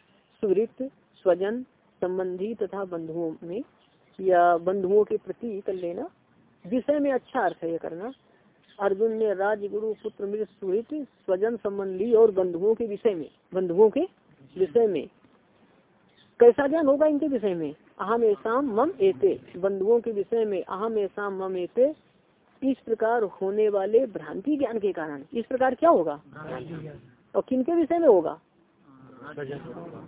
सुवृत स्वजन, संबंधी तथा बंधुओं में, या बंधुओं के प्रति कर लेना। विषय में अच्छा अर्थ है ये करना। अर्जुन ने राज्य गुरु, पुत्र मित्र सुहृत स्वजन, संबंधी और बंधुओं के विषय में, बंधुओं के विषय में। कैसा ज्ञान होगा इनके विषय में? अहम ऐसा मम एते। बंधुओं के विषय में अहम ऐसा मम एते इस प्रकार होने वाले भ्रांति ज्ञान के कारण। इस प्रकार क्या होगा? और किन के विषय में होगा?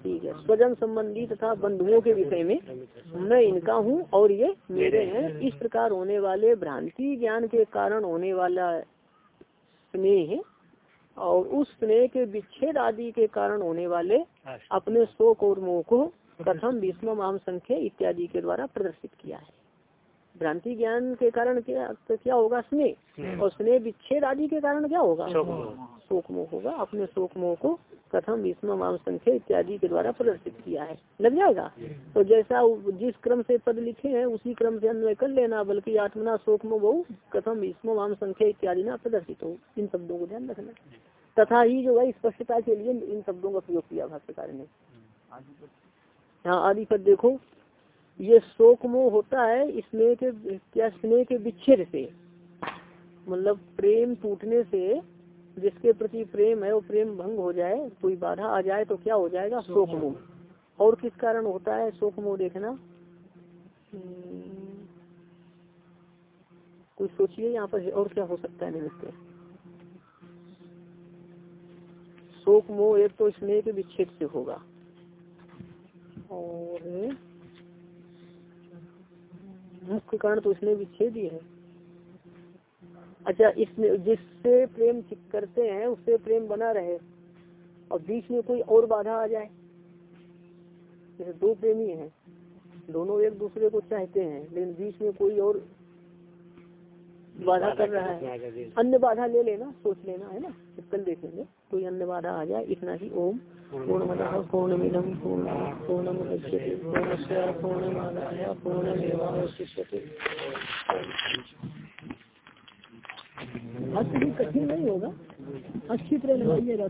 ठीक है। स्वजन संबंधी तथा बंधुओं के विषय में मैं इनका हूँ और ये मेरे हैं। इस प्रकार होने वाले भ्रांति ज्ञान के कारण होने वाला स्नेह और उस स्नेह के विच्छेद आदि के कारण होने वाले अपने शोक और मोह को कथम भीष्म माम संख्या इत्यादि के द्वारा प्रदर्शित किया है। भ्रांति ज्ञान के कारण क्या तो क्या होगा? स्नेह। और स्नेह विच्छेद आदि के कारण क्या होगा? शोक मोह होगा। अपने शोक मोह को कथम भीष्म माम संख्या इत्यादि के द्वारा प्रदर्शित किया है। लग जाएगा? तो जैसा जिस क्रम से पद लिखे हैं उसी क्रम से अन्वय कर लेना बल्कि आत्मना शोक मोह बहु कथम भीष्म माम संख्या इत्यादि ना प्रदर्शित हो। इन शब्दों को ध्यान रखना। तथा ही जो है स्पष्टता के लिए इन शब्दों का प्रयोग किया भाष्यकार ने। यहाँ आदि पर देखो ये शोक मोह होता है स्नेह के क्या स्नेह के विच्छेद से मतलब प्रेम टूटने से जिसके प्रति प्रेम है वो प्रेम भंग हो जाए कोई बाधा आ जाए तो क्या हो जाएगा? शोक मोह। और किस कारण होता है शोक मोह देखना? हम्म, कुछ सोचिए यहाँ पर और क्या हो सकता है निमित्त शोक मोह एक तो स्नेह के विच्छेद से होगा। और मुख्य कारण तो उसने छेद ही है। अच्छा इसमें जिससे प्रेम करते हैं उससे प्रेम बना रहे। और बीच में कोई और बाधा आ जाए जैसे दो प्रेमी हैं दोनों एक दूसरे को चाहते हैं लेकिन बीच में कोई और बाधा कर रहा है। अन्य बाधा ले लेना सोच लेना है ना? कल देखेंगे कोई अन्य बाधा आ जाए इतना ही ओम पूर्णमद पूर्णमिदम पूर्ण पूर्णमुदच्य पूर्णस्य पूर्णमादाय पूर्णमेवावशिष्य हस्त तो कठिन नहीं होगा। अच्छी तरह लगाइएगा